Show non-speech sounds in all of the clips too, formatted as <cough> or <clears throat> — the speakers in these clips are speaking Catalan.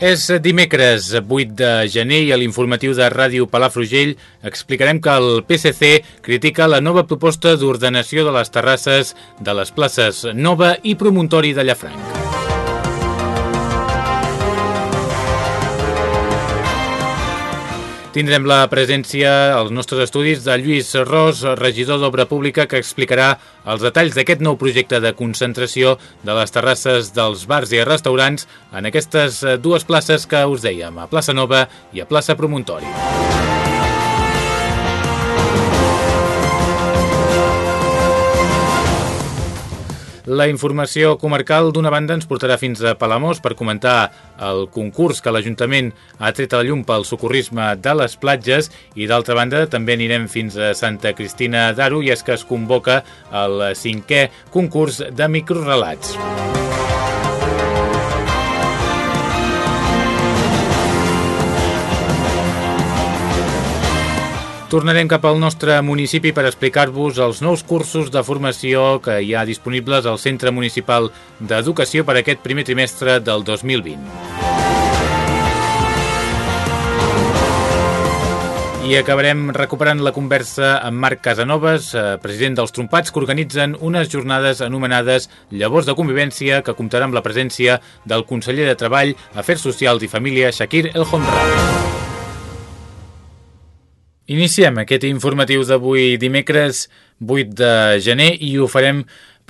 És dimecres 8 de gener i a l'informatiu de Ràdio Palafrugell explicarem que el PSC critica la nova proposta d'ordenació de les terrasses de les places Nova i Promontori de Llafranc. Tindrem la presència als nostres estudis de Lluís Ros, regidor d'Obra Pública, que explicarà els detalls d'aquest nou projecte de concentració de les terrasses dels bars i restaurants en aquestes dues places que us dèiem, a Plaça Nova i a Plaça Promontori. La informació comarcal d'una banda ens portarà fins a Palamós per comentar el concurs que l'Ajuntament ha tret a la llum pel socorrisme de les platges i d'altra banda també anirem fins a Santa Cristina d'Aro i és que es convoca el cinquè concurs de microrelats. Tornarem cap al nostre municipi per explicar-vos els nous cursos de formació que hi ha disponibles al Centre Municipal d'Educació per aquest primer trimestre del 2020. I acabarem recuperant la conversa amb Marc Casanovas, eh, president dels Trompats, que organitzen unes jornades anomenades Llavors de Convivència, que comptarà amb la presència del conseller de Treball, Afers Socials i Família, Shakir El Homrani. Iniciem aquest informatiu d'avui dimecres 8 de gener i ho farem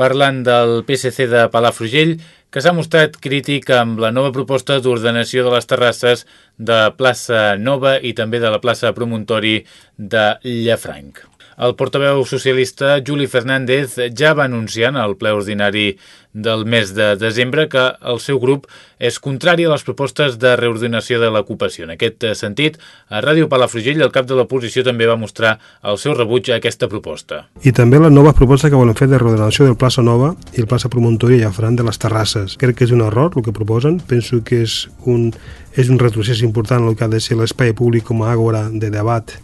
parlant del PSC de Palafrugell que s'ha mostrat crític amb la nova proposta d'ordenació de les terrasses de plaça Nova i també de la plaça Promontori de Llafranc. El portaveu socialista Juli Fernández ja va anunciar en el ple ordinari del mes de desembre que el seu grup és contrari a les propostes de reordenació de l'ocupació. En aquest sentit, a Ràdio Palafrugell el cap de l'oposició també va mostrar el seu rebuig a aquesta proposta. I també la nova proposta que volen fer de reordenació del plaça Nova i el plaça Promontori i Llafran de les terrasses. Crec que és un error el que proposen. Penso que és un, és un retrocés important el que ha de ser l'espai públic com a àgora de debat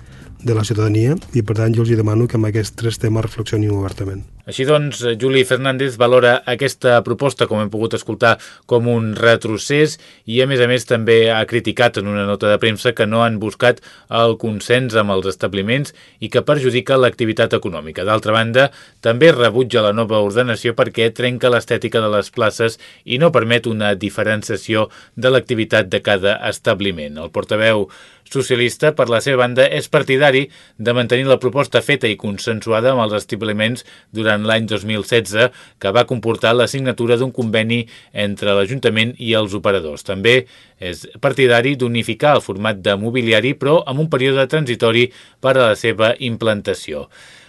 de la ciutadania i per tant jo els demano que amb aquests tres temes reflexionin obertament. Així doncs, Juli Fernández valora aquesta proposta, com hem pogut escoltar, com un retrocés i, a més a més, també ha criticat en una nota de premsa que no han buscat el consens amb els establiments i que perjudica l'activitat econòmica. D'altra banda, també rebutja la nova ordenació perquè trenca l'estètica de les places i no permet una diferenciació de l'activitat de cada establiment. El portaveu socialista, per la seva banda, és partidari de mantenir la proposta feta i consensuada amb els establiments durant l'any 2016, que va comportar la signatura d'un conveni entre l'Ajuntament i els operadors. També és partidari d'unificar el format de mobiliari, però amb un període transitori per a la seva implantació.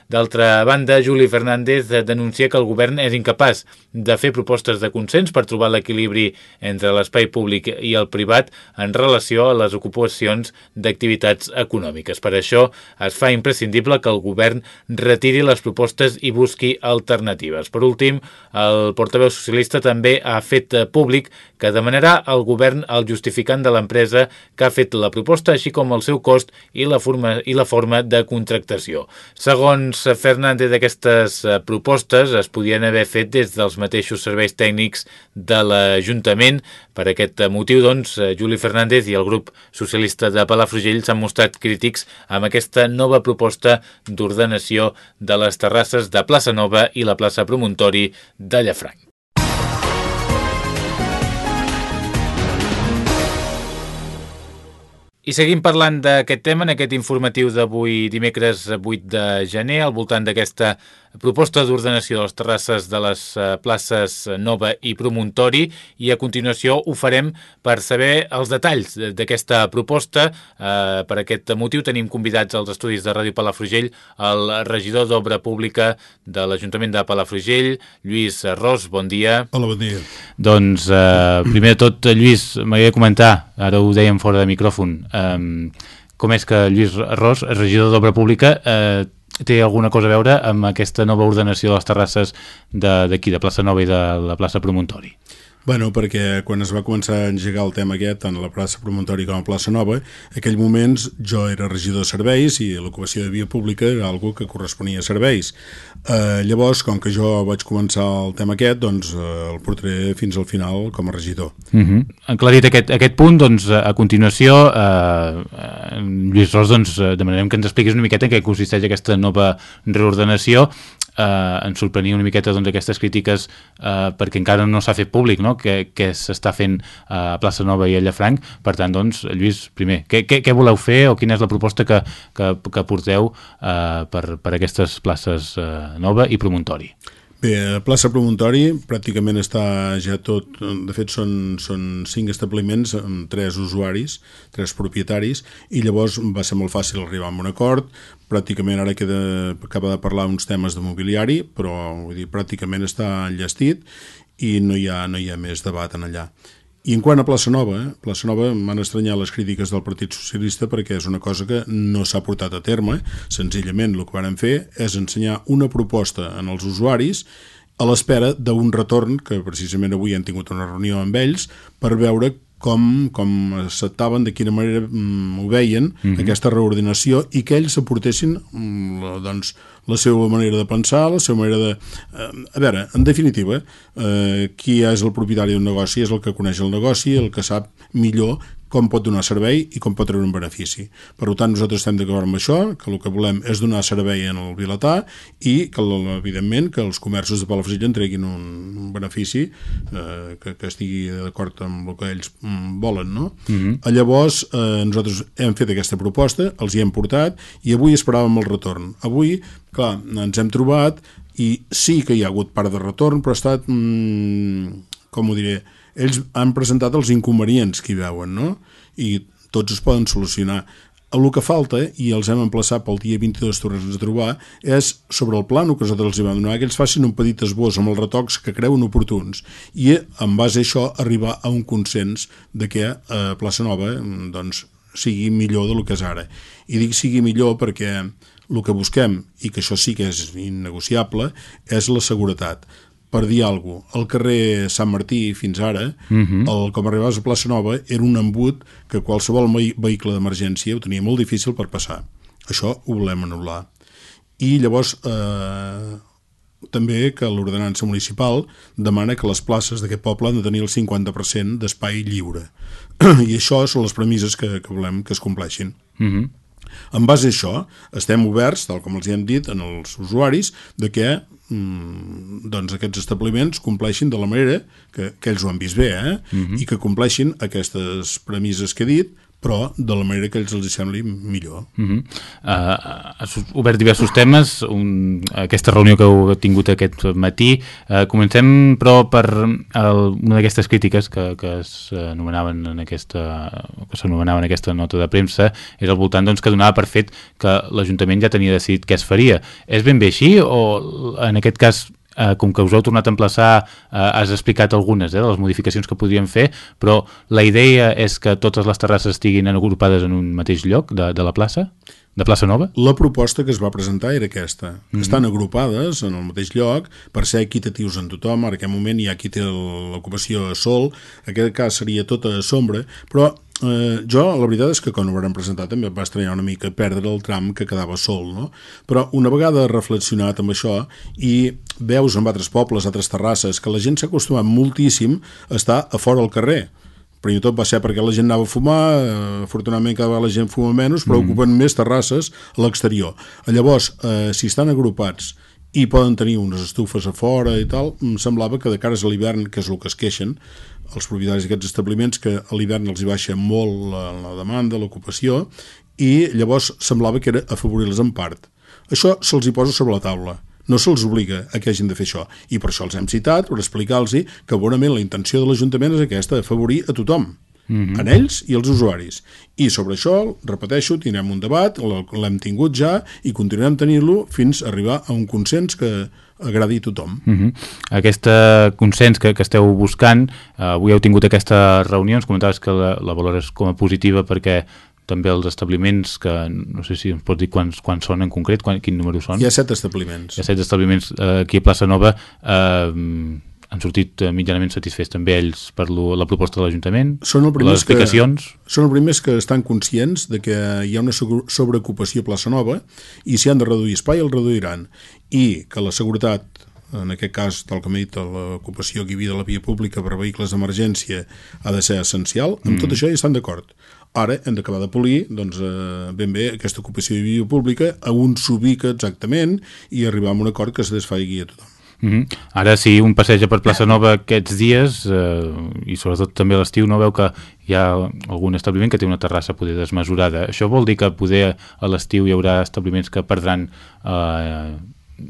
D'altra banda, Juli Fernández denuncia que el govern és incapaç de fer propostes de consens per trobar l'equilibri entre l'espai públic i el privat en relació a les ocupacions d'activitats econòmiques. Per això es fa imprescindible que el govern retiri les propostes i busqui alternatives. Per últim, el portaveu socialista també ha fet públic que demanarà al govern el justificant de l'empresa que ha fet la proposta, així com el seu cost i la forma, i la forma de contractació. Segons Segons Fernández, aquestes eh, propostes es podien haver fet des dels mateixos serveis tècnics de l'Ajuntament. Per aquest motiu, doncs, eh, Juli Fernández i el grup socialista de Palafrugell s'han mostrat crítics amb aquesta nova proposta d'ordenació de les terrasses de Plaça Nova i la plaça Promontori de Llafranc. I seguim parlant d'aquest tema en aquest informatiu d'avui dimecres 8 de gener al voltant d'aquesta proposta d'ordenació de les terrasses de les eh, places Nova i Promontori i a continuació ho farem per saber els detalls d'aquesta proposta. Eh, per aquest motiu tenim convidats als estudis de Ràdio Palafrugell el regidor d'Obra Pública de l'Ajuntament de Palafrugell, Lluís Ros, bon dia. Hola, bon dia. Doncs, eh, primer de tot, Lluís, m'agradaria comentar, ara ho dèiem fora de micròfon, eh, com és que Lluís Ros, regidor d'Obra Pública, eh, té alguna cosa a veure amb aquesta nova ordenació de les terrasses d'aquí, de, de Plaça Nova i de la plaça Promontori? Bueno, perquè quan es va començar a engegar el tema aquest, tant a la plaça Promontori com a plaça Nova, en aquell moments jo era regidor de serveis i l'ocupació de via pública era algo que corresponia a serveis. Eh, llavors, com que jo vaig començar el tema aquest, doncs eh, el portaré fins al final com a regidor. Uh -huh. Aclarit aquest, aquest punt, doncs a continuació, eh, eh, Lluís Ros, doncs, demanarem que ens expliquis una miqueta en què consisteix aquesta nova reordenació eh, ens sorprenia una miqueta doncs, aquestes crítiques eh, perquè encara no s'ha fet públic no? que, que s'està fent a Plaça Nova i a Llafranc. Per tant, doncs, Lluís, primer, què, què, què voleu fer o quina és la proposta que, que, que porteu eh, per, per aquestes places eh, Nova i Promontori? Bé, a plaça Promontori pràcticament està ja tot, de fet són, són cinc establiments amb tres usuaris, tres propietaris, i llavors va ser molt fàcil arribar a un acord, pràcticament ara queda, acaba de parlar uns temes de mobiliari, però vull dir, pràcticament està enllestit i no hi ha, no hi ha més debat en allà. I en quant a Plaça Nova, eh? Plaça Nova m'han estranyat les crítiques del Partit Socialista perquè és una cosa que no s'ha portat a terme. Senzillament el que van fer és ensenyar una proposta en els usuaris a l'espera d'un retorn, que precisament avui han tingut una reunió amb ells, per veure com, com acceptaven, de quina manera mm, ho veien, mm -hmm. aquesta reordinació, i que ells aportessin mm, doncs, la seva manera de pensar, la seva manera de... Eh, a veure, en definitiva, eh, qui és el propietari d'un negoci és el que coneix el negoci, el que sap millor com pot donar servei i com pot treure un benefici. Per tant, nosaltres estem d'acord amb això, que el que volem és donar servei en el Vilatà i que, evidentment, que els comerços de Palafrugell entreguin un, un benefici eh, que, que estigui d'acord amb el que ells mm, volen, no? Uh mhm. -huh. Llavors, eh, nosaltres hem fet aquesta proposta, els hi hem portat i avui esperàvem el retorn. Avui, clar, ens hem trobat i sí que hi ha hagut part de retorn, però ha estat, mm, com ho diré, ells han presentat els inconvenients que hi veuen, no? I tots es poden solucionar. El que falta, i els hem emplaçat pel dia 22 tornar a trobar, és sobre el plano que nosaltres els vam donar, que ells facin un petit esbós amb els retocs que creuen oportuns i en base a això arribar a un consens de que eh, Plaça Nova doncs, sigui millor del que és ara. I dic sigui millor perquè el que busquem, i que això sí que és innegociable, és la seguretat per dir alguna cosa, al carrer Sant Martí fins ara, uh mhm. -huh. el, com arribaves a Plaça Nova, era un embut que qualsevol vehicle d'emergència ho tenia molt difícil per passar. Això ho volem anul·lar. I llavors, eh, també que l'ordenança municipal demana que les places d'aquest poble han de tenir el 50% d'espai lliure. <clears throat> I això són les premisses que, que volem que es compleixin. Uh mhm. -huh. En base a això, estem oberts, tal com els hi hem dit, en els usuaris, de que mm, doncs aquests establiments compleixin de la manera que, que ells ho han vist bé eh? uh mhm. -huh. i que compleixin aquestes premisses que he dit però de la manera que ells els sembli millor. Uh -huh. uh, has obert diversos temes, un, aquesta reunió que heu tingut aquest matí. Uh, comencem, però, per el, una d'aquestes crítiques que, que s'anomenaven en aquesta que s'anomenaven en aquesta nota de premsa és al voltant doncs, que donava per fet que l'Ajuntament ja tenia decidit què es faria. És ben bé així o en aquest cas eh, com que us heu tornat a emplaçar, eh, has explicat algunes eh, de les modificacions que podríem fer, però la idea és que totes les terrasses estiguin agrupades en un mateix lloc de, de la plaça? De Plaça Nova? La proposta que es va presentar era aquesta. Mm -hmm. Estan agrupades en el mateix lloc per ser equitatius en tothom. En aquest moment hi ha qui té l'ocupació a sol, en aquest cas seria tota a sombra, però Eh, jo, la veritat és que quan ho vam presentar també va estranyar una mica perdre el tram que quedava sol, no? Però una vegada reflexionat amb això i veus en altres pobles, altres terrasses, que la gent s'ha acostumat moltíssim a estar a fora al carrer, primer tot va ser perquè la gent anava a fumar, eh, afortunadament cada vegada la gent fuma menys, però mm. ocupen més terrasses a l'exterior. Llavors, eh, si estan agrupats i poden tenir unes estufes a fora i tal, em semblava que de cares a l'hivern, que és el que es queixen, els propietaris d'aquests establiments que a l'hivern els hi baixa molt la, la demanda, l'ocupació, i llavors semblava que era afavorir-les en part. Això se'ls hi posa sobre la taula. no se'ls obliga a que hagin de fer això. I per això els hem citat, per explicar-los que bonament la intenció de l'Ajuntament és aquesta, afavorir a tothom. Mm -hmm. en ells i els usuaris. I sobre això, repeteixo, tindrem un debat, l'hem tingut ja i continuem tenint-lo fins a arribar a un consens que agradi a tothom. Uh -huh. Aquest consens que, que esteu buscant, eh, avui heu tingut aquesta reunió, ens comentaves que la, la valores com a positiva perquè també els establiments que no sé si ens pots dir quants, quants són en concret, quan, quin número són? Hi ha set establiments. Hi ha set establiments eh, aquí a Plaça Nova eh, han sortit eh, mitjanament satisfets també ells per la proposta de l'Ajuntament, les explicacions... Que, són els primers que estan conscients de que hi ha una sobreocupació a Plaça Nova i si han de reduir espai el reduiran i que la seguretat en aquest cas, tal com he dit, l'ocupació que hi havia de la via pública per vehicles d'emergència ha de ser essencial. Amb mm. tot això hi estan d'acord. Ara hem d'acabar de polir doncs, eh, ben bé aquesta ocupació de via pública a on s'ubica exactament i arribar a un acord que se desfaigui a tothom. Mm -hmm. Ara si un passeja per Plaça Nova aquests dies eh, i sobretot també a l'estiu no veu que hi ha algun establiment que té una terrassa poder desmesurada. Això vol dir que poder a l'estiu hi haurà establiments que perdran eh,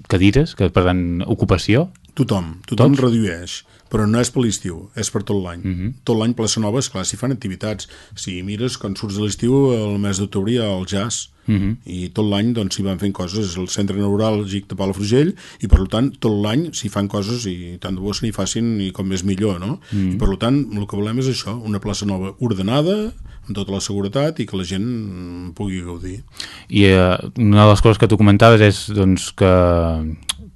cadires, que perdran ocupació? Tothom, tothom Tots? redueix però no és per l'estiu, és per tot l'any. Mhm. -huh. Tot l'any Plaça Nova, esclar, s'hi fan activitats. Si mires, quan surts de l'estiu, el mes d'octubre hi ha el jazz, mhm. -huh. i tot l'any doncs, s'hi van fent coses. El centre neuràlgic de Palafrugell, i per tant, tot l'any s'hi fan coses, i tant de bo se n'hi facin, i com més millor, no? Mhm. -huh. I per tant, el que volem és això, una plaça nova ordenada, amb tota la seguretat i que la gent pugui gaudir. I eh, una de les coses que tu comentaves és doncs, que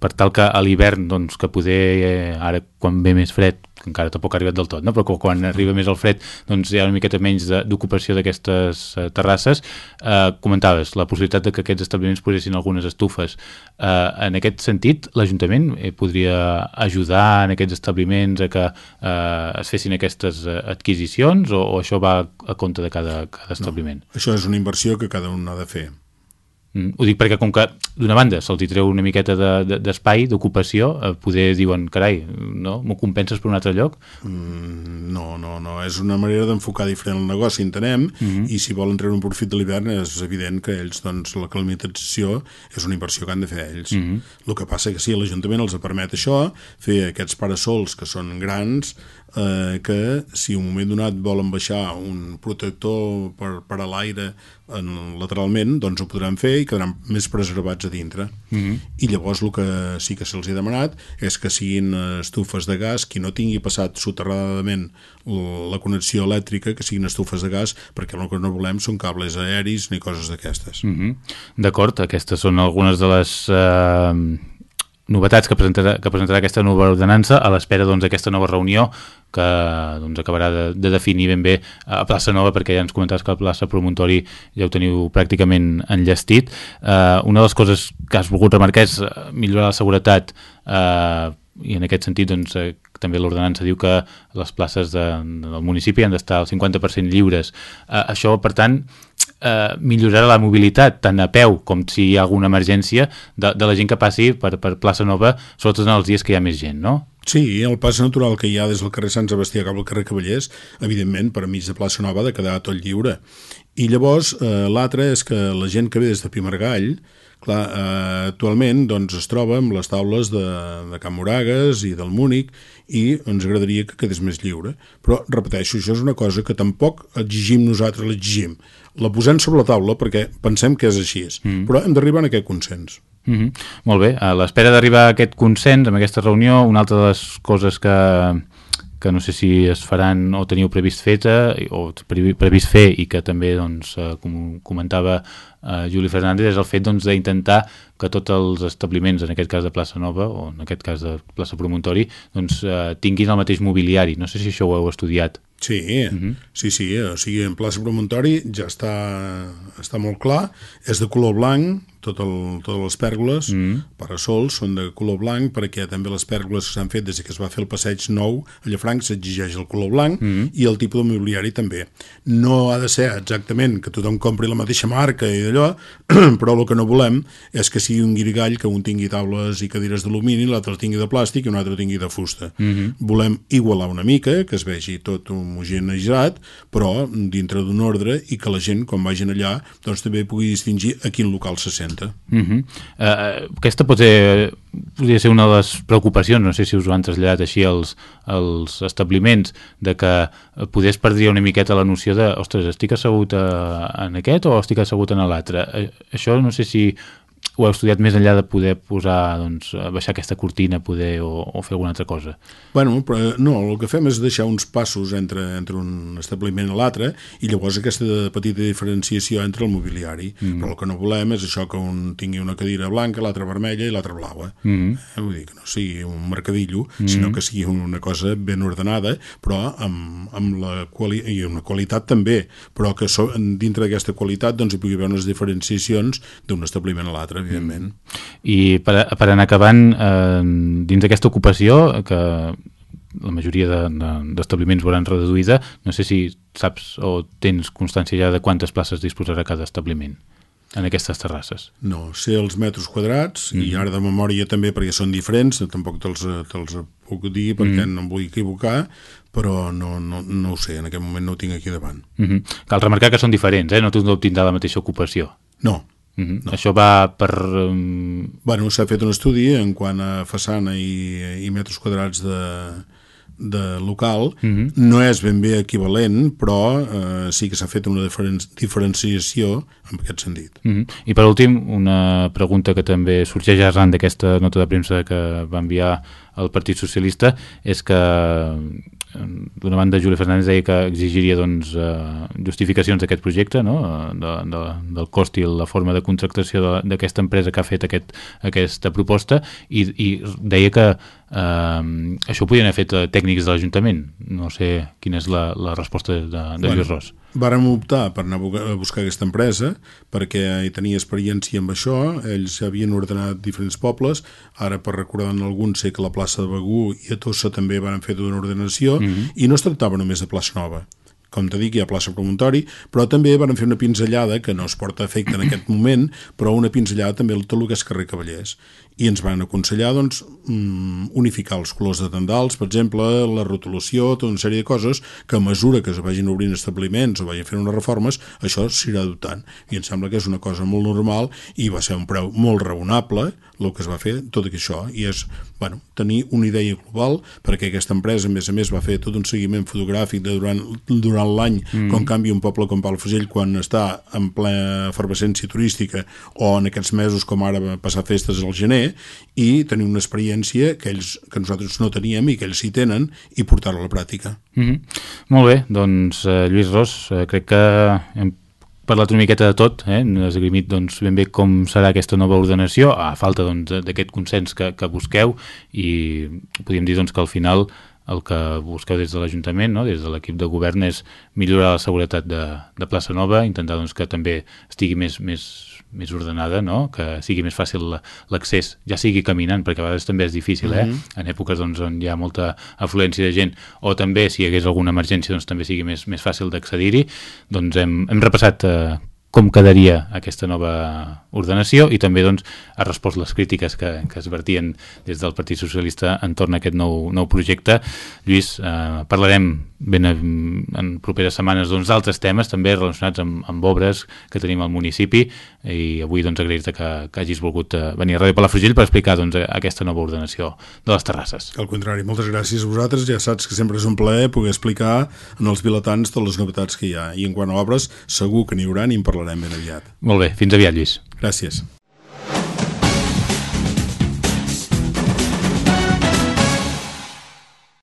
per tal que a l'hivern, doncs, que poder, eh, ara quan ve més fred, que encara tampoc ha arribat del tot, no? però quan arriba més el fred doncs hi ha una miqueta menys d'ocupació d'aquestes eh, terrasses. Eh, comentaves la possibilitat de que aquests establiments posessin algunes estufes. Eh, en aquest sentit, l'Ajuntament eh, podria ajudar en aquests establiments a que eh, es fessin aquestes eh, adquisicions o, o això va a compte de cada, cada establiment? No, això és una inversió que cada un ha de fer. Mm, ho dic perquè com que d'una banda se'ls treu una miqueta d'espai, de, de, d'ocupació, eh, poder diuen, carai, no? m'ho compenses per un altre lloc? Mm, no, no, no, és una manera d'enfocar diferent el negoci, entenem, mm -hmm. i si volen treure un profit de l'hivern és evident que ells, doncs, la climatació és una inversió que han de fer ells. Mm -hmm. El que passa que sí, l'Ajuntament els permet això, fer aquests parasols que són grans, eh, que si un moment donat volen baixar un protector per, per a l'aire lateralment, doncs ho podran fer i quedaran més preservats a dintre. Mm -hmm. I llavors el que sí que se'ls ha demanat és que siguin estufes de gas, qui no tingui passat soterradament la connexió elèctrica, que siguin estufes de gas, perquè el que no volem són cables aeris ni coses d'aquestes. Mm -hmm. D'acord, aquestes són algunes de les... Eh novetats que presentarà, que presentarà aquesta nova ordenança a l'espera doncs, d'aquesta doncs, nova reunió que doncs, acabarà de, de definir ben bé a plaça Nova, perquè ja ens comentaves que a plaça Promontori ja ho teniu pràcticament enllestit. Eh, una de les coses que has volgut remarcar és eh, millorar la seguretat eh, i en aquest sentit doncs, eh, també l'ordenança diu que les places de, del municipi han d'estar al 50% lliures. Eh, això, per tant, eh, millorarà la mobilitat tant a peu com si hi ha alguna emergència de, de la gent que passi per, per plaça Nova, sobretot en els dies que hi ha més gent, no? Sí, el pas natural que hi ha des del carrer Sant Sebastià cap al carrer Cavallers, evidentment, per a mig de plaça Nova de quedar tot lliure. I llavors, eh, l'altre és que la gent que ve des de Pimargall, clar, eh, actualment doncs, es troba amb les taules de, de Can Moragues i del Múnich i ens agradaria que quedés més lliure. Però, repeteixo, això és una cosa que tampoc exigim nosaltres, l'exigim la posem sobre la taula perquè pensem que és així, mm. però hem d'arribar a aquest consens. Mm -hmm. Molt bé, a l'espera d'arribar a aquest consens, amb aquesta reunió, una altra de les coses que, que no sé si es faran o teniu previst feta o previst fer i que també doncs, eh, com comentava eh, Juli Fernández és el fet doncs, d'intentar doncs, que tots els establiments, en aquest cas de Plaça Nova o en aquest cas de Plaça Promontori doncs, eh, tinguin el mateix mobiliari. No sé si això ho heu estudiat. Sí, uh -huh. sí, sí, o sigui, en plaça Promontori ja està, està molt clar, és de color blanc, tot el, totes les pèrgoles, mm. parasols, són de color blanc, perquè també les pèrgoles que s'han fet des que es va fer el passeig nou a Llafranc s'exigeix el color blanc mm. i el tipus de mobiliari també. No ha de ser exactament que tothom compri la mateixa marca i d'allò, <clears throat> però el que no volem és que sigui un guirigall que un tingui taules i cadires d'alumini, l'altre tingui de plàstic i un altre tingui de fusta. Mm -hmm. Volem igualar una mica, que es vegi tot un homogeneïtzat, però dintre d'un ordre i que la gent, quan vagin allà, doncs també pugui distingir a quin local se sent. 130. Uh -huh. uh, aquesta pot ser, podria ser una de les preocupacions, no sé si us ho han traslladat així als, als establiments, de que podés perdre una miqueta la noció de, ostres, estic assegut a, en aquest o estic assegut en l'altre. Uh, això no sé si ho heu estudiat més enllà de poder posar, doncs, baixar aquesta cortina poder o, o fer alguna altra cosa? Bueno, però no, el que fem és deixar uns passos entre, entre un establiment i l'altre i llavors aquesta petita diferenciació entre el mobiliari. Mm. Però el que no volem és això que un tingui una cadira blanca, l'altra vermella i l'altra blaua. Mm. Eh? Vull dir que no sigui un mercadillo, mm. sinó que sigui una cosa ben ordenada, però amb, amb la quali i una qualitat també, però que so dintre d'aquesta qualitat doncs, hi pugui haver unes diferenciacions d'un establiment a l'altre evidentment. I per, per anar acabant, eh, dins d'aquesta ocupació, que la majoria d'establiments de, de, veuran reduïda, no sé si saps o tens constància ja de quantes places disposarà cada establiment en aquestes terrasses. No, sé els metres quadrats mm. i ara de memòria també perquè són diferents, tampoc te'ls te puc dir perquè mm. no em vull equivocar, però no, no, no ho sé, en aquest moment no ho tinc aquí davant. Mm -hmm. Cal remarcar que són diferents, eh? no tothom tindrà la mateixa ocupació. No, Uh -huh. no. Això va per... Um... Bueno, s'ha fet un estudi en quant a façana i, i metres quadrats de, de local. Uh -huh. No és ben bé equivalent, però eh, sí que s'ha fet una diferen diferenciació en aquest sentit. Uh -huh. I per últim, una pregunta que també sorgeix arran d'aquesta nota de premsa que va enviar el Partit Socialista és que d'una banda Juli Fernández deia que exigiria doncs, eh, justificacions d'aquest projecte no? de, de, del cost i la forma de contractació d'aquesta empresa que ha fet aquest, aquesta proposta i, i deia que eh, això ho podien haver fet tècnics de l'Ajuntament no sé quina és la, la resposta de, de bueno, Lluís Ros Vàrem optar per anar a buscar aquesta empresa perquè hi tenia experiència amb això, ells havien ordenat diferents pobles, ara per recordar en alguns sé que la plaça de Begú i a Tossa també van fer tota una ordenació. Mm -hmm. i no es tractava només de plaça nova. Com te dic, hi ha plaça promontori, però també van fer una pinzellada, que no es porta efecte en aquest <coughs> moment, però una pinzellada també tot el que és carrer Cavallers i ens van aconsellar doncs, mm, unificar els colors de tendals, per exemple, la rotulació, tota una sèrie de coses que a mesura que es vagin obrint establiments o vagin fent unes reformes, això s'irà adoptant. I em sembla que és una cosa molt normal i va ser un preu molt raonable el que es va fer, tot això, i és bueno, tenir una idea global, perquè aquesta empresa, a més a més, va fer tot un seguiment fotogràfic de durant, durant l'any, mm. com canvia un poble com Palafrugell quan està en plena efervescència turística o en aquests mesos com ara va passar festes al gener, i tenir una experiència que, ells, que nosaltres no teníem i que ells sí tenen i portar-la a la pràctica. Mm -hmm. Molt bé, doncs eh, Lluís Ros, eh, crec que hem parlat una miqueta de tot, eh? has agrimit doncs, ben bé com serà aquesta nova ordenació, a falta doncs, d'aquest doncs, consens que, que busqueu i podríem dir doncs, que al final el que busqueu des de l'Ajuntament, no? des de l'equip de govern, és millorar la seguretat de, de Plaça Nova, intentar doncs, que també estigui més, més més ordenada, no? que sigui més fàcil l'accés, ja sigui caminant, perquè a vegades també és difícil, eh? Mm -hmm. en èpoques doncs, on hi ha molta afluència de gent, o també si hi hagués alguna emergència doncs, també sigui més, més fàcil d'accedir-hi, doncs hem, hem repassat eh, com quedaria aquesta nova ordenació i també doncs, ha respost les crítiques que, que es vertien des del Partit Socialista entorn a aquest nou, nou projecte. Lluís, eh, parlarem ben en properes setmanes doncs, d'altres doncs, temes també relacionats amb, amb obres que tenim al municipi i avui doncs, agrair-te que, que hagis volgut eh, venir a Ràdio Palafrugell per explicar doncs, aquesta nova ordenació de les terrasses. Al contrari, moltes gràcies a vosaltres, ja saps que sempre és un plaer poder explicar en els vilatans totes les novetats que hi ha i en quant a obres segur que n'hi haurà i en parlarem ben aviat. Molt bé, fins aviat Lluís. Gràcies.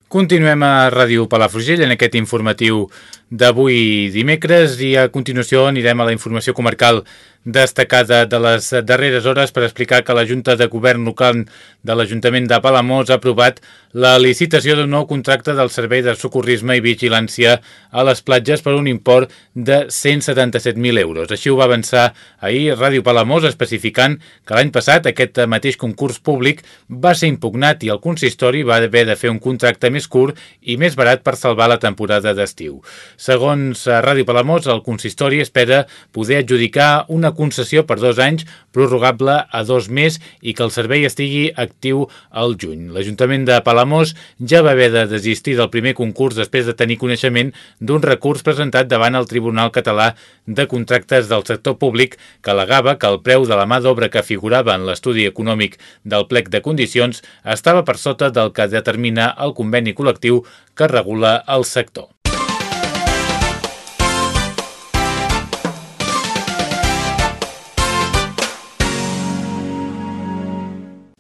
Continuem a Ràdio Palafrugell en aquest informatiu d'avui dimecres i a continuació anirem a la informació comarcal destacada de les darreres hores per explicar que la Junta de Govern Local de l'Ajuntament de Palamós ha aprovat la licitació d'un nou contracte del Servei de Socorrisme i Vigilància a les platges per un import de 177.000 euros. Així ho va avançar ahir Ràdio Palamós especificant que l'any passat aquest mateix concurs públic va ser impugnat i el consistori va haver de fer un contracte més curt i més barat per salvar la temporada d'estiu. Segons eh, Ràdio Palamós, el consistori espera poder adjudicar una concessió per dos anys prorrogable a dos més i que el servei estigui actiu al juny. L'Ajuntament de Palamós ja va haver de desistir del primer concurs després de tenir coneixement d'un recurs presentat davant el Tribunal Català de Contractes del Sector Públic que alegava que el preu de la mà d'obra que figurava en l'estudi econòmic del plec de condicions estava per sota del que determina el conveni col·lectiu que regula el sector.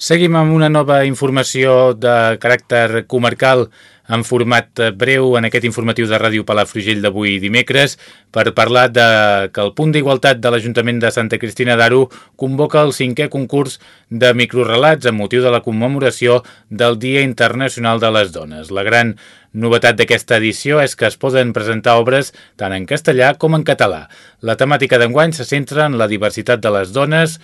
Seguim amb una nova informació de caràcter comarcal en format breu en aquest informatiu de Ràdio Palafrugell d'avui dimecres per parlar de que el punt d'igualtat de l'Ajuntament de Santa Cristina d'Aro convoca el cinquè concurs de microrelats amb motiu de la commemoració del Dia Internacional de les Dones. La gran Novetat d'aquesta edició és que es poden presentar obres tant en castellà com en català. La temàtica d'enguany se centra en la diversitat de les dones,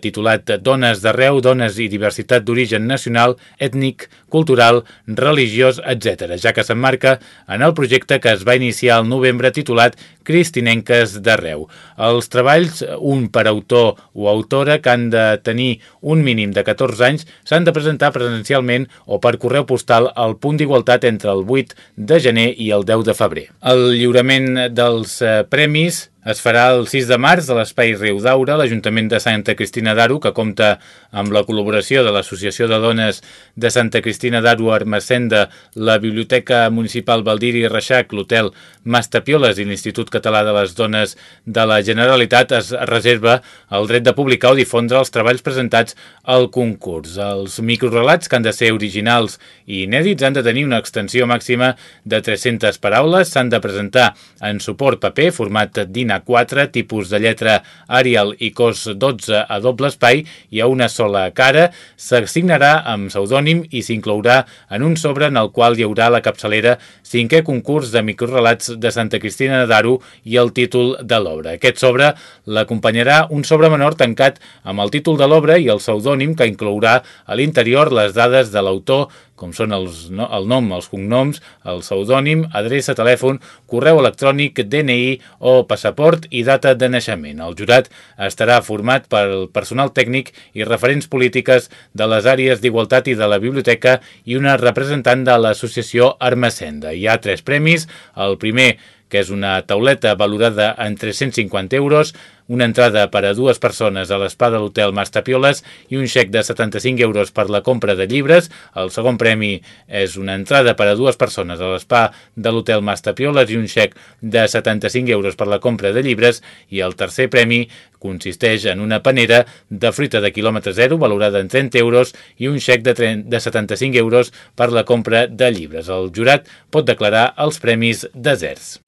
titulat Dones d'arreu, dones i diversitat d'origen nacional, ètnic, cultural, religiós, etc., ja que s'emmarca en el projecte que es va iniciar al novembre titulat Cristinenques d'arreu. Els treballs, un per autor o autora que han de tenir un mínim de 14 anys, s'han de presentar presencialment o per correu postal al punt d'igualtat entre el 8 de gener i el 10 de febrer. El lliurament dels eh, premis es farà el 6 de març a l'Espai Riu d'Aura, l'Ajuntament de Santa Cristina d'Aro, que compta amb la col·laboració de l'Associació de Dones de Santa Cristina d'Aro Armacenda, la Biblioteca Municipal Valdiri Reixac, l'Hotel Mastapioles i l'Institut Català de les Dones de la Generalitat es reserva el dret de publicar o difondre els treballs presentats al concurs. Els microrelats, que han de ser originals i inèdits, han de tenir una extensió màxima de 300 paraules, s'han de presentar en suport paper, format DIN a 4, tipus de lletra Arial i cos 12 a doble espai i a una sola cara, s'assignarà amb pseudònim i s'inclourà en un sobre en el qual hi haurà la capçalera cinquè concurs de microrelats de Santa Cristina d'Aro i el títol de l'obra. Aquest sobre l'acompanyarà un sobre menor tancat amb el títol de l'obra i el pseudònim que inclourà a l'interior les dades de l'autor, com són els, no, el nom, els cognoms, el pseudònim, adreça, telèfon, correu electrònic, DNI o passaport i data de naixement. El jurat estarà format pel personal tècnic i referents polítiques de les àrees d'igualtat i de la biblioteca i una representant de l'associació Armacenda. Hi ha tres premis. El primer que és una tauleta valorada en 350 euros, una entrada per a dues persones a l'espa de l'hotel Mas Tapioles i un xec de 75 euros per la compra de llibres. El segon premi és una entrada per a dues persones a l'espa de l'hotel Mas Tapioles i un xec de 75 euros per la compra de llibres i el tercer premi consisteix en una panera de fruita de quilòmetre zero valorada en 30 euros i un xec de, 30, de 75 euros per la compra de llibres. El jurat pot declarar els premis deserts.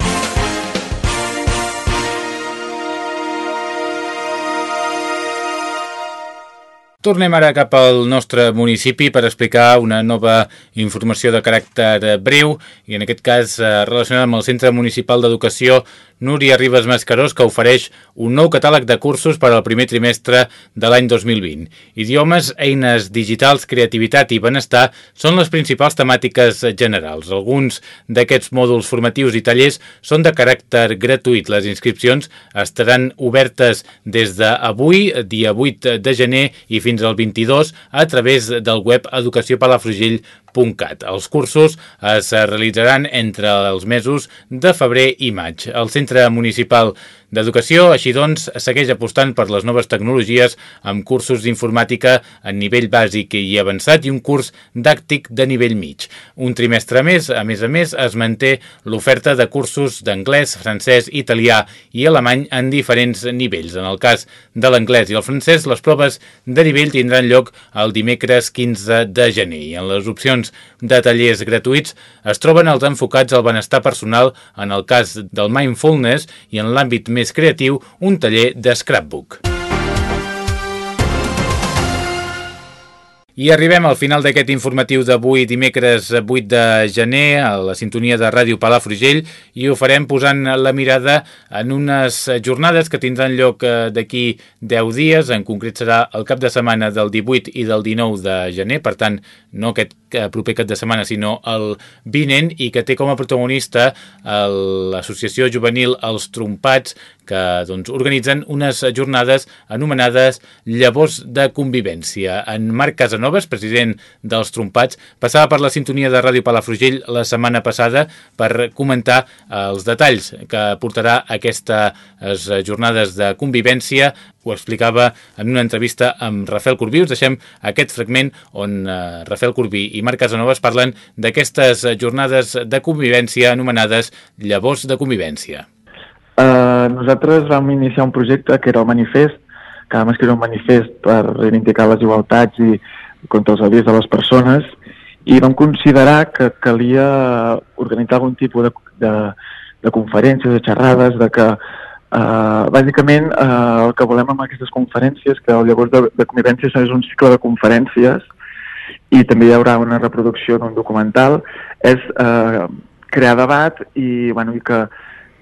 Tornem ara cap al nostre municipi per explicar una nova informació de caràcter breu i en aquest cas eh, relacionada amb el Centre Municipal d'Educació Núria Ribes Mascarós que ofereix un nou catàleg de cursos per al primer trimestre de l'any 2020. Idiomes, eines digitals, creativitat i benestar són les principals temàtiques generals. Alguns d'aquests mòduls formatius i tallers són de caràcter gratuït. Les inscripcions estaran obertes des d'avui, dia 8 de gener i fins fins al 22 a través del web educaciopalafrugell.cat. Els cursos es realitzaran entre els mesos de febrer i maig. El Centre Municipal d'Educació, així doncs, segueix apostant per les noves tecnologies amb cursos d'informàtica en nivell bàsic i avançat i un curs dàctic de nivell mig. Un trimestre més, a més a més, es manté l'oferta de cursos d'anglès, francès, italià i alemany en diferents nivells. En el cas de l'anglès i el francès, les proves de nivell tindran lloc el dimecres 15 de gener. I en les opcions de tallers gratuïts es troben els enfocats al benestar personal en el cas del mindfulness i en l'àmbit més més creatiu, un taller de scrapbook. I arribem al final d'aquest informatiu d'avui, dimecres 8 de gener, a la sintonia de Ràdio Palafrugell, i ho farem posant la mirada en unes jornades que tindran lloc eh, d'aquí 10 dies, en concret serà el cap de setmana del 18 i del 19 de gener, per tant, no aquest proper cap de setmana, sinó el vinent, i que té com a protagonista l'associació juvenil Els Trompats, que doncs, organitzen unes jornades anomenades Llavors de Convivència. En Marc Casanovas, president dels Trompats, passava per la sintonia de Ràdio Palafrugell la setmana passada per comentar els detalls que portarà aquestes jornades de convivència ho explicava en una entrevista amb Rafael Corbí. Us deixem aquest fragment on eh, Rafael Corbí i Marc Casanovas parlen d'aquestes jornades de convivència anomenades Llavors de Convivència. Uh, nosaltres vam iniciar un projecte que era el manifest, que vam escriure un manifest per reivindicar les igualtats i contra els odies de les persones i vam considerar que calia organitzar algun tipus de, de, de conferències, de xerrades, de que Uh, bàsicament, uh, el que volem amb aquestes conferències, que el llavors de, de convivència és un cicle de conferències i també hi haurà una reproducció d'un documental, és uh, crear debat i, bueno, i que,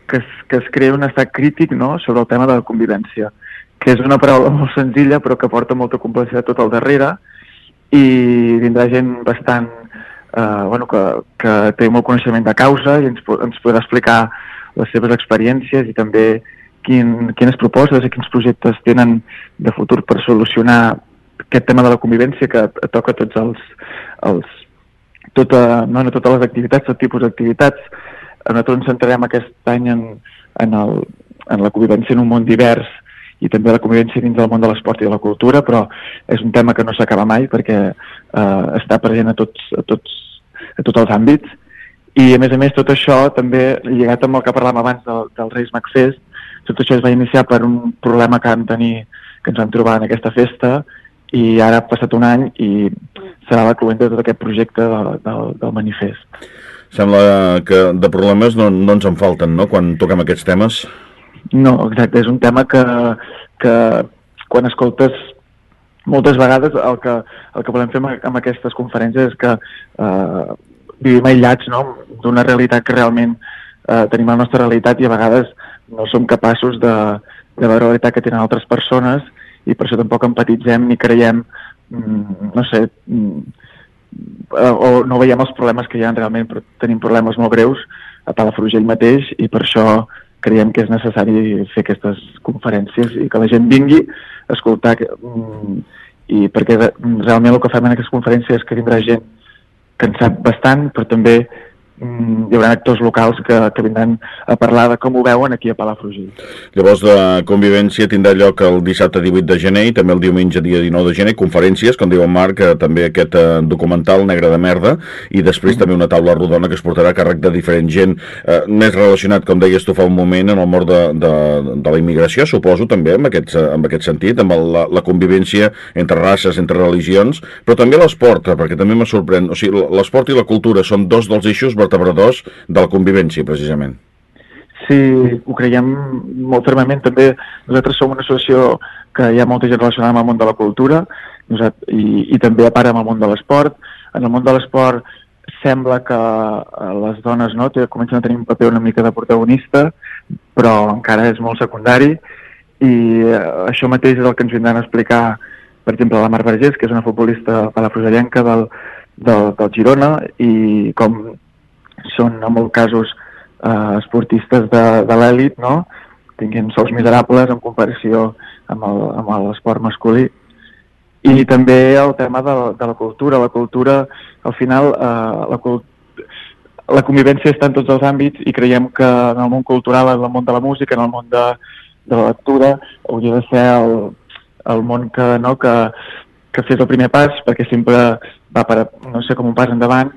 que, es, que es creï un estat crític no?, sobre el tema de la convivència, que és una paraula molt senzilla però que porta molta complexitat tot al darrere i vindrà gent bastant eh, bueno, que, que té molt coneixement de causa i ens, ens podrà explicar les seves experiències i també quin, quines propostes i quins projectes tenen de futur per solucionar aquest tema de la convivència que toca tots els, els tota, no, no totes les activitats, tot tipus d'activitats. Nosaltres ens centrarem aquest any en, en, el, en la convivència en un món divers i també la convivència dins del món de l'esport i de la cultura, però és un tema que no s'acaba mai perquè eh, està present a tots, a, tots, a tots els àmbits i a més a més tot això també lligat amb el que parlàvem abans del, del Reis Macfest tot això es va iniciar per un problema que vam tenir, que ens vam trobar en aquesta festa, i ara ha passat un any i serà la cluent de tot aquest projecte de, de, del manifest. Sembla que de problemes no, no ens en falten, no?, quan toquem aquests temes. No, exacte, és un tema que, que quan escoltes moltes vegades el que, el que volem fer amb, amb aquestes conferències és que eh, vivim aïllats no? d'una realitat que realment eh, tenim la nostra realitat i a vegades no som capaços de, de veure la realitat que tenen altres persones i per això tampoc empatitzem ni creiem, mm, no sé, mm, o no veiem els problemes que hi ha realment, però tenim problemes molt greus a Palafrugell mateix i per això creiem que és necessari fer aquestes conferències i que la gent vingui a escoltar mm, i perquè realment el que fem en aquestes conferències és que vindrà gent que en sap bastant, però també hi haurà actors locals que, que vindran a parlar de com ho veuen aquí a Palafrugell. Llavors, la convivència tindrà lloc el dissabte 18 de gener i també el diumenge dia 19 de gener, conferències, com diu en Marc, eh, també aquest eh, documental Negre de Merda, i després mm. també una taula rodona que es portarà a càrrec de diferent gent, eh, més relacionat, com deies tu fa un moment, en el mort de, de, de la immigració, suposo, també, en aquest, en aquest sentit, amb el, la, la convivència entre races, entre religions, però també l'esport, perquè també me sorprèn, o sigui, l'esport i la cultura són dos dels eixos vertebradors de la convivència, precisament. Sí, ho creiem molt fermament. També nosaltres som una associació que hi ha molta gent relacionada amb el món de la cultura i, i també a part amb el món de l'esport. En el món de l'esport sembla que eh, les dones no, comencen a tenir un paper una mica de protagonista, però encara és molt secundari i eh, això mateix és el que ens vindran a explicar, per exemple, la Mar Vergés, que és una futbolista palafrugellenca del, del, del Girona i com són en molts casos eh, esportistes de, de l'èlit, no? tinguin sous miserables en comparació amb l'esport masculí. I també el tema de, de la cultura. La cultura, al final, eh, la, la convivència està en tots els àmbits i creiem que en el món cultural, en el món de la música, en el món de, de la lectura, hauria de ser el, el món que, no, que, que fes el primer pas, perquè sempre va per, no sé, com un pas endavant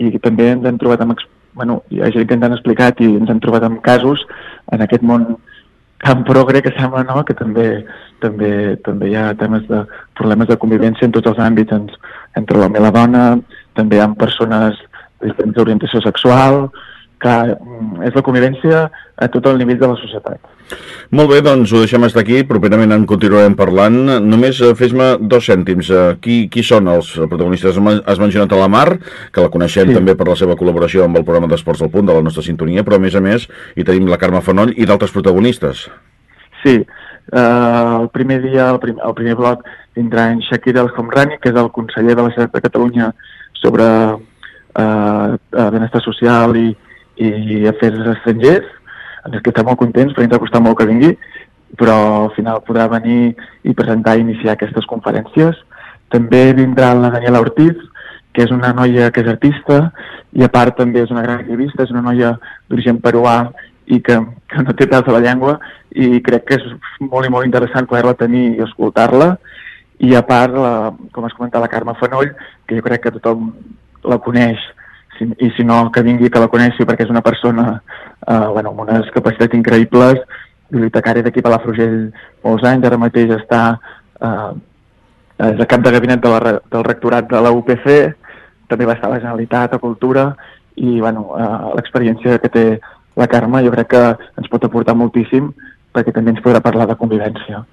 i també ens hem trobat amb, bueno, hi ha gent que ens han explicat i ens hem trobat amb casos en aquest món tan progre que sembla no? que també, també, també hi ha temes de problemes de convivència en tots els àmbits, en, entre l'home i la dona, també hi ha persones de diferents orientació sexual, que mm, és la convivència a tot el nivell de la societat. Molt bé, doncs ho deixem estar aquí, properament en continuarem parlant. Només eh, fes-me dos cèntims. Eh, qui, qui són els protagonistes? Has mencionat a la Mar, que la coneixem sí. també per la seva col·laboració amb el programa d'Esports del Punt de la nostra sintonia, però a més a més hi tenim la Carme Fanoll i d'altres protagonistes. Sí, uh, el primer dia, el, prim, el primer bloc, vindrà en Shakir El Homrani, que és el conseller de la Generalitat de Catalunya sobre eh, benestar social i, i afers estrangers, en els que estem molt contents, perquè ens ha costat molt que vingui, però al final podrà venir i presentar i iniciar aquestes conferències. També vindrà la Daniela Ortiz, que és una noia que és artista i a part també és una gran activista, és una noia d'origen peruà i que, que no té pèls a la llengua i crec que és molt i molt interessant poder-la tenir i escoltar-la i a part, la, com has comentat, la Carme Fanoll, que jo crec que tothom la coneix si, i si no, que vingui que la coneixi perquè és una persona eh, bueno, amb unes capacitats increïbles, bibliotecària d'aquí a la molts anys, ara mateix està eh, és cap de gabinet de la, del rectorat de la UPC, també va estar a la Generalitat, a Cultura, i bueno, eh, l'experiència que té la Carme jo crec que ens pot aportar moltíssim perquè també ens podrà parlar de convivència.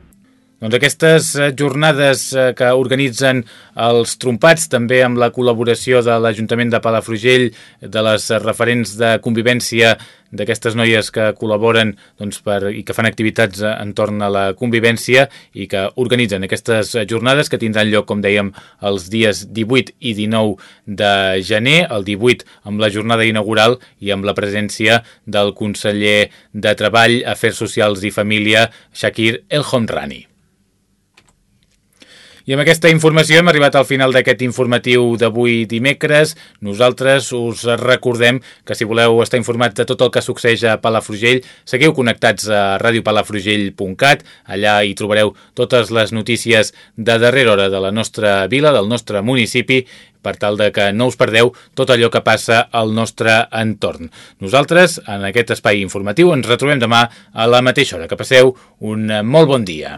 Doncs aquestes eh, jornades eh, que organitzen els trompats, també amb la col·laboració de l'Ajuntament de Palafrugell, de les referents de convivència d'aquestes noies que col·laboren doncs, per, i que fan activitats eh, entorn a la convivència i que organitzen aquestes jornades que tindran lloc, com dèiem, els dies 18 i 19 de gener, el 18 amb la jornada inaugural i amb la presència del conseller de Treball, Afers Socials i Família, Shakir El Homrani. I amb aquesta informació hem arribat al final d'aquest informatiu d'avui dimecres. Nosaltres us recordem que si voleu estar informats de tot el que succeeix a Palafrugell, seguiu connectats a radiopalafrugell.cat. Allà hi trobareu totes les notícies de darrera hora de la nostra vila, del nostre municipi, per tal de que no us perdeu tot allò que passa al nostre entorn. Nosaltres, en aquest espai informatiu, ens retrobem demà a la mateixa hora. Que passeu un molt bon dia.